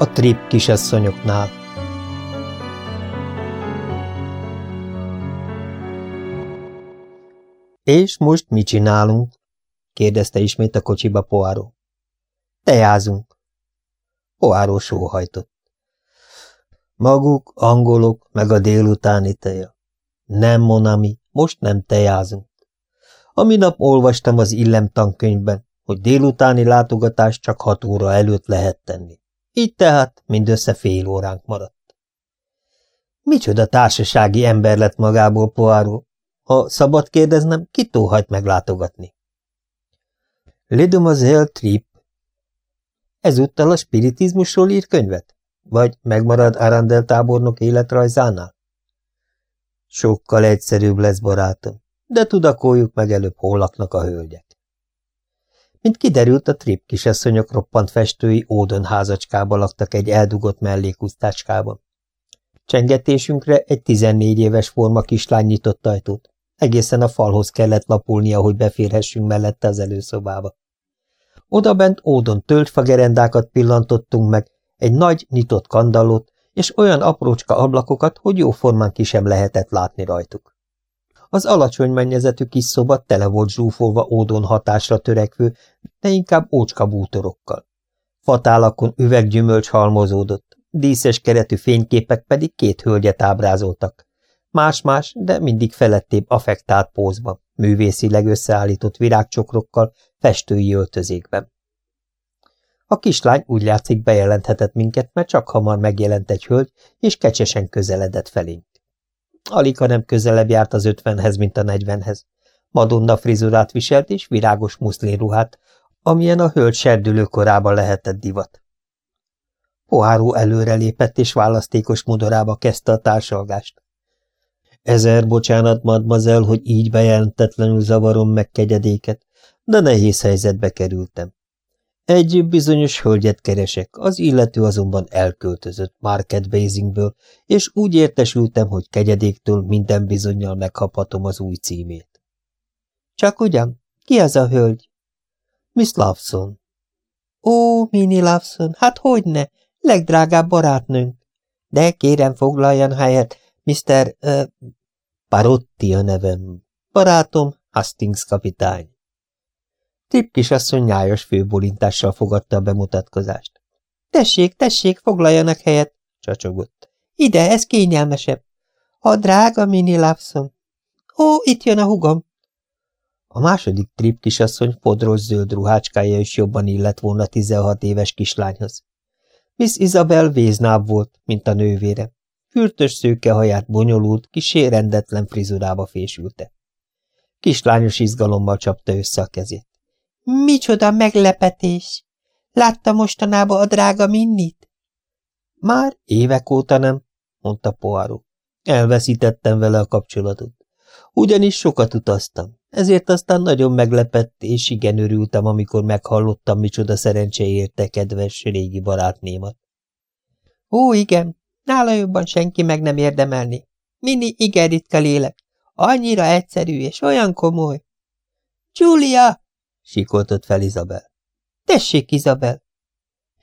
A trip kisasszonyoknál És most mit csinálunk? kérdezte ismét a kocsiba Poáró. Tejázunk. Poáró sóhajtott. Maguk, angolok, meg a délutáni teja. Nem, Monami, most nem tejázunk. A minap olvastam az Illem tankönyvben, hogy délutáni látogatás csak hat óra előtt lehet tenni. Így tehát mindössze fél óránk maradt. Micsoda társasági ember lett magából Poáró? Ha szabad kérdeznem, ki tóhajt meglátogatni? Lidomazelle Trip. Ezúttal a spiritizmusról ír könyvet? Vagy megmarad Arandel tábornok életrajzánál? Sokkal egyszerűbb lesz, barátom, de tudakoljuk meg előbb, hol laknak a hölgyek. Mint kiderült, a trip kisasszonyok roppant festői ódon házacskába laktak egy eldugott mellékusztácskában. Csengetésünkre egy 14 éves forma kislány nyitott ajtót. Egészen a falhoz kellett lapulnia, hogy beférhessünk mellette az előszobába. Oda bent ódon töltfagerendákat pillantottunk meg, egy nagy, nyitott kandallót, és olyan aprócska ablakokat, hogy jóformán ki sem lehetett látni rajtuk. Az alacsony mennyezetű kis szoba tele volt zsúfolva ódon hatásra törekvő, de inkább ócska bútorokkal. Fatálakon üveggyümölcs halmozódott, díszes keretű fényképek pedig két hölgyet ábrázoltak. Más-más, de mindig felettébb affektált pózban, művészileg összeállított virágcsokrokkal, festői öltözékben. A kislány úgy látszik bejelenthetett minket, mert csak hamar megjelent egy hölgy, és kecsesen közeledett felénk. Alika nem közelebb járt az ötvenhez, mint a negyvenhez. Madonna frizurát viselt és virágos muszlinruhát, amilyen a hölgy serdülő korában lehetett divat. Poháró előrelépett, és választékos modorába kezdte a társalgást. Ezer bocsánat, madmazel, hogy így bejelentetlenül zavarom meg kegyedéket, de nehéz helyzetbe kerültem. Egy bizonyos hölgyet keresek, az illető azonban elköltözött Market Basingből, és úgy értesültem, hogy kegyedéktől minden bizonyal megkaphatom az új címét. Csak ugyan? Ki az a hölgy? Miss Lawson. Ó, Minnie Lawson, hát hogyne, legdrágább barátnőnk. De kérem foglaljan helyet, Mr. Uh, Parotti a nevem. Barátom, Hastings kapitány. Tip kisasszony nyájas főbolintással fogadta a bemutatkozást. Tessék, tessék, foglaljanak helyet, csacsogott. Ide, ez kényelmesebb. A drága Mini Lawson. Ó, itt jön a hugom. A második trip kisasszony fodros zöld ruhácskája is jobban illett volna 16 éves kislányhoz. Miss Isabel véznább volt, mint a nővére. Fürtös szőke haját bonyolult, kisé rendetlen frizurába fésülte. Kislányos izgalommal csapta össze a kezét. Micsoda meglepetés! Látta mostanában a drága Minnit? Már évek óta nem, mondta Poirot. Elveszítettem vele a kapcsolatot. Ugyanis sokat utaztam, ezért aztán nagyon meglepett, és igen örültem, amikor meghallottam, micsoda szerencse érte kedves régi barátnémat. Ó, igen, nála jobban senki meg nem érdemelni. Mini igen ritka lélek, annyira egyszerű és olyan komoly. Julia! Sikoltott fel Izabel. Tessék, Izabel!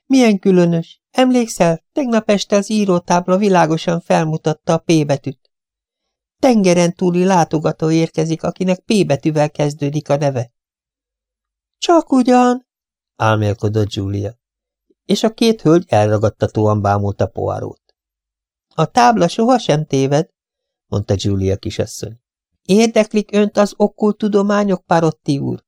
Milyen különös. Emlékszel, tegnap este az írótábla világosan felmutatta a P betűt. Tengeren túli látogató érkezik, akinek P betűvel kezdődik a neve. Csak ugyan, álmélkodott Julia, és a két hölgy elragadtatóan bámulta poárót. A tábla sohasem téved, mondta Julia kisasszony. Érdeklik önt az okkultudományok, Parotti úr?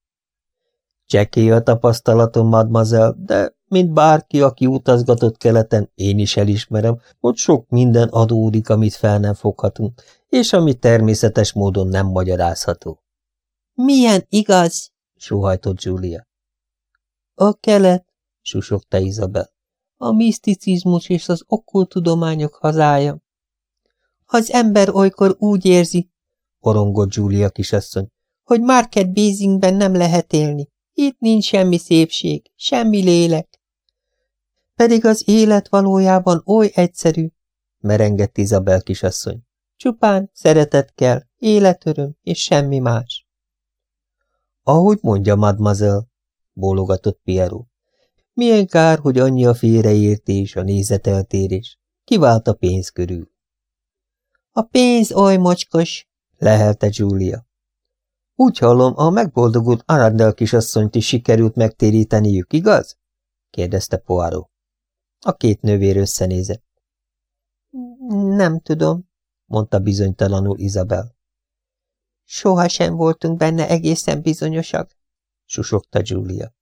Csekély a tapasztalatom, mademoiselle, de mint bárki, aki utazgatott keleten, én is elismerem, hogy sok minden adódik, amit fel nem foghatunk, és ami természetes módon nem magyarázható. Milyen igaz? suhajtott Julia. A kelet, susogta Izabel. A miszticizmus és az okkultudományok hazája. Az ember olykor úgy érzi, orongott Julia kisasszony, hogy Market Basingben nem lehet élni. Itt nincs semmi szépség, semmi lélek. Pedig az élet valójában oly egyszerű, merengett Izabel kisasszony. Csupán szeretet kell, életöröm és semmi más. Ahogy mondja, mademoiselle, bólogatott Pierrot. Milyen kár, hogy annyi a félreértés, a nézeteltérés. Kivált a pénz körül. A pénz oly mocskos, lehelte Julia. Úgy hallom, a megboldogult Arandel kisasszonyt is sikerült megtéríteniük, igaz? kérdezte Poirot. A két nővér összenézett. Nem tudom, mondta bizonytalanul Izabel. Soha sem voltunk benne egészen bizonyosak, susogta Julia.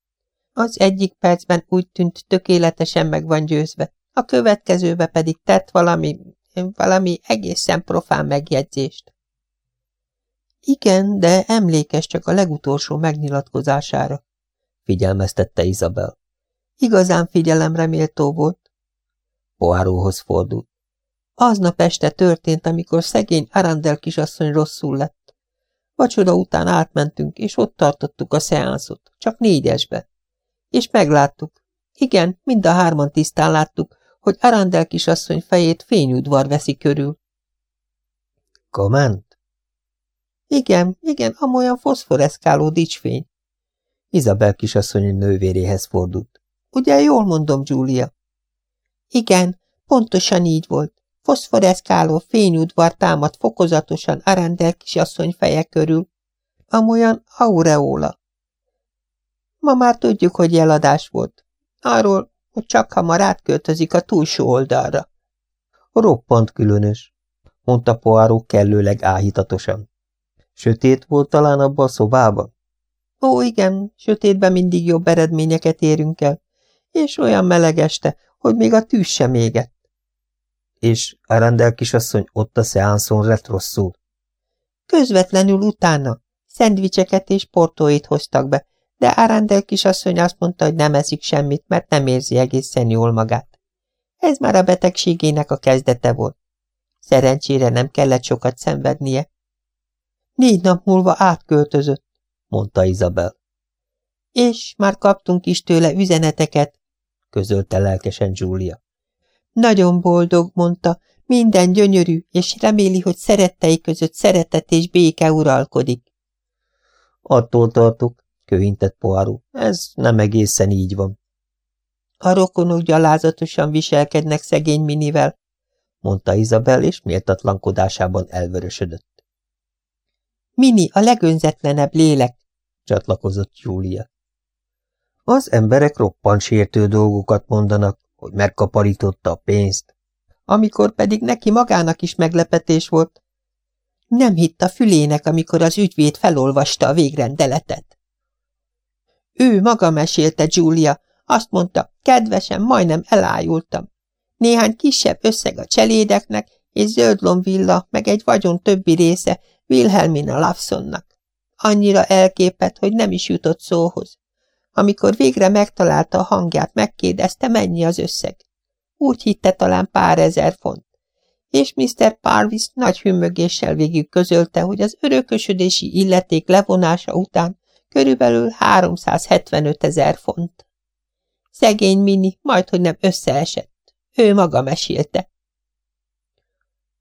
Az egyik percben úgy tűnt, tökéletesen meg van győzve, a következőbe pedig tett valami, valami egészen profán megjegyzést. Igen, de emlékes csak a legutolsó megnyilatkozására, figyelmeztette Izabel. Igazán figyelemre méltó volt. Poáróhoz fordult. Aznap este történt, amikor szegény Arandel kisasszony rosszul lett. Vacsoda után átmentünk, és ott tartottuk a szeánszot, csak négyesbe. És megláttuk. Igen, mind a hárman tisztán láttuk, hogy Arandel kisasszony fejét fényudvar veszi körül. Komment? Igen, igen, amolyan foszforeszkáló dicsfény. Izabel kisasszony nővéréhez fordult. Ugye jól mondom, Julia? Igen, pontosan így volt. Foszforeszkáló fényudvar támad fokozatosan Arandel kisasszony feje körül. Amolyan aureóla. Ma már tudjuk, hogy jeladás volt. Arról, hogy csak hamar átköltözik a túlsó oldalra. Roppant különös, mondta Poirot kellőleg áhítatosan. Sötét volt talán abban a szobában? Ó, igen, sötétben mindig jobb eredményeket érünk el, és olyan meleg este, hogy még a tűz sem égett. És Arandel kisasszony ott a szeánszon lett rosszul? Közvetlenül utána. Szendvicseket és portóit hoztak be, de Arandel kisasszony azt mondta, hogy nem eszik semmit, mert nem érzi egészen jól magát. Ez már a betegségének a kezdete volt. Szerencsére nem kellett sokat szenvednie. Négy nap múlva átköltözött, mondta Izabel. És már kaptunk is tőle üzeneteket, közölte lelkesen Julia. Nagyon boldog, mondta, minden gyönyörű, és reméli, hogy szerettei között szeretet és béke uralkodik. Attól tartok, köhintett Poirot, ez nem egészen így van. A rokonok gyalázatosan viselkednek szegény minivel, mondta Izabel, és méltatlankodásában elvörösödött. Mini a legönzetlenebb lélek, csatlakozott Júlia. Az emberek roppant sértő dolgokat mondanak, hogy megkaparította a pénzt, amikor pedig neki magának is meglepetés volt. Nem hitt a fülének, amikor az ügyvéd felolvasta a végrendeletet. Ő maga mesélte, Julia, azt mondta, kedvesen, majdnem elájultam. Néhány kisebb összeg a cselédeknek, és zöldlomvilla, meg egy vagyon többi része Wilhelmina Lawsonnak. Annyira elképett, hogy nem is jutott szóhoz. Amikor végre megtalálta a hangját, megkérdezte, mennyi az összeg. Úgy hitte talán pár ezer font. És Mr. Parvis nagy hümmögéssel végig közölte, hogy az örökösödési illeték levonása után körülbelül 375 ezer font. Szegény Mini majd, hogy nem összeesett. Ő maga mesélte.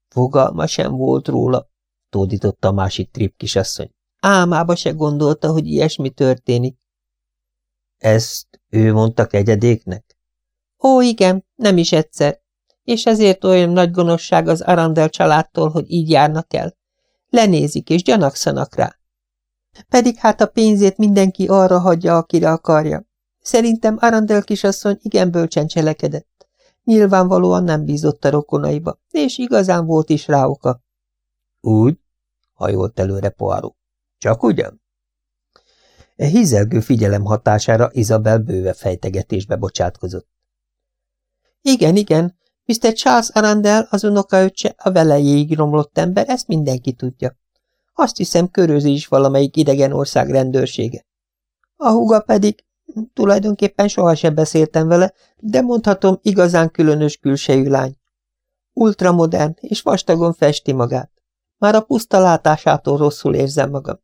Fogalma sem volt róla, tódította a másik trip kisasszony. Álmába se gondolta, hogy ilyesmi történik. Ezt ő mondta kegyedéknek? Ó, igen, nem is egyszer. És ezért olyan nagy gonoszság az Arandel családtól, hogy így járnak el. Lenézik és gyanakszanak rá. Pedig hát a pénzét mindenki arra hagyja, akire akarja. Szerintem Arandel kisasszony igen bölcsen cselekedett. Nyilvánvalóan nem bízott a rokonaiba, és igazán volt is rá oka. Úgy? Hajolt előre Poirot. Csak ugyan? E hizelgő figyelem hatására Izabel bőve fejtegetésbe bocsátkozott. Igen, igen, Mr. Charles Arandel, az unokaöccse, a velejéig romlott ember, ezt mindenki tudja. Azt hiszem, körözi is valamelyik idegen ország rendőrsége. A húga pedig, tulajdonképpen sohasem beszéltem vele, de mondhatom, igazán különös külsejű lány. Ultramodern, és vastagon festi magát. Már a puszta látásától rosszul érzem magam.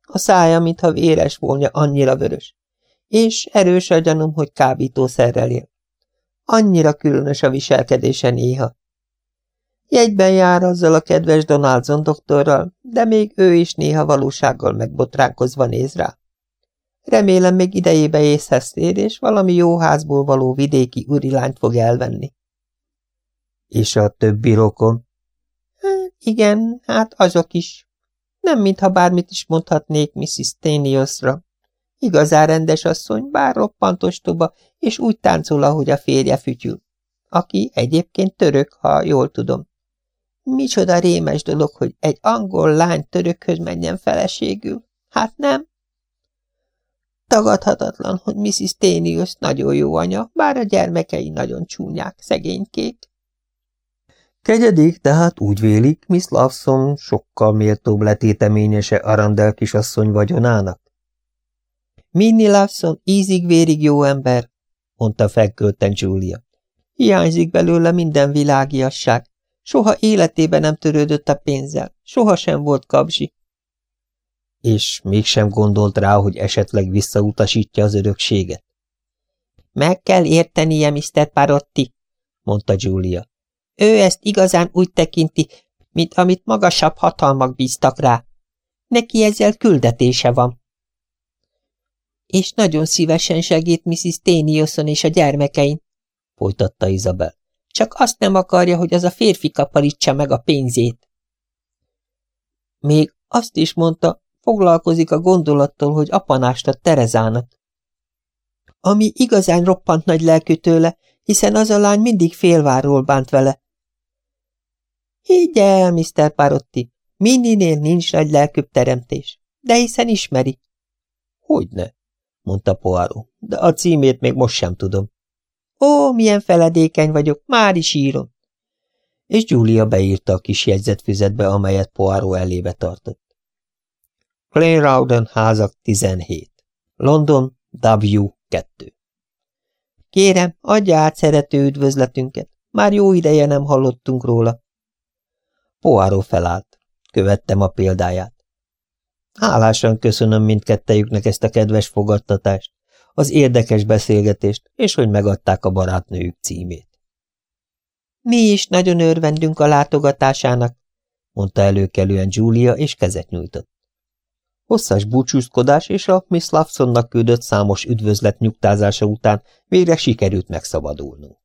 A szája, mintha véres volna, annyira vörös. És erős a gyanúm, hogy kábítószerrel él. Annyira különös a viselkedése néha. Jegyben jár azzal a kedves Donaldson doktorral, de még ő is néha valósággal megbotránkozva néz rá. Remélem még idejébe észhez tér, és valami jó házból való vidéki urilányt fog elvenni. És a többi rokon? Hát igen, hát azok is. Nem mintha bármit is mondhatnék Mrs. Steniosra. Igazán rendes asszony, bár roppantostoba, és úgy táncol, ahogy a férje fütyül. Aki egyébként török, ha jól tudom. Micsoda rémes dolog, hogy egy angol lány törökhöz menjen feleségül. Hát nem? Tagadhatatlan, hogy Mrs. Tenius nagyon jó anya, bár a gyermekei nagyon csúnyák, szegénykék. Kegyedik, tehát úgy vélik, Miss Lawson sokkal méltóbb letéteményese Arandel kisasszony vagyonának? Minnie Lawson ízig-vérig jó ember, mondta felkölten Julia. Hiányzik belőle minden világiasság. Soha életében nem törődött a pénzzel, soha sem volt kabzsi. És mégsem gondolt rá, hogy esetleg visszautasítja az örökséget? Meg kell értenie, Mr. Parotti, mondta Julia. Ő ezt igazán úgy tekinti, mint amit magasabb hatalmak bíztak rá. Neki ezzel küldetése van. És nagyon szívesen segít Mrs. Tennyson és a gyermekein, folytatta Izabel. Csak azt nem akarja, hogy az a férfi kaparítsa meg a pénzét. Még azt is mondta, foglalkozik a gondolattól, hogy apanást ad Terezának. Ami igazán roppant nagy lelkű tőle, hiszen az a lány mindig félvárról bánt vele. Higgy el, Mr. Parotti, Minninél nincs nagy lelkűbb teremtés, de hiszen ismeri. Hogyne, mondta Poirot, de a címét még most sem tudom. Ó, milyen feledékeny vagyok, már is írom. És Julia beírta a kis jegyzetfüzetbe, amelyet Poirot elébe tartott. Plain Rowden házak 17. London W2. Kérem, adja át szerető üdvözletünket. Már jó ideje nem hallottunk róla. Poirot felállt. Követtem a példáját. Hálásan köszönöm mindkettejüknek ezt a kedves fogadtatást az érdekes beszélgetést, és hogy megadták a barátnőjük címét. Mi is nagyon örvendünk a látogatásának, mondta előkelően Julia, és kezet nyújtott. Hosszas búcsúzkodás és a Miss Lawsonnak küldött számos üdvözlet nyugtázása után végre sikerült megszabadulnunk.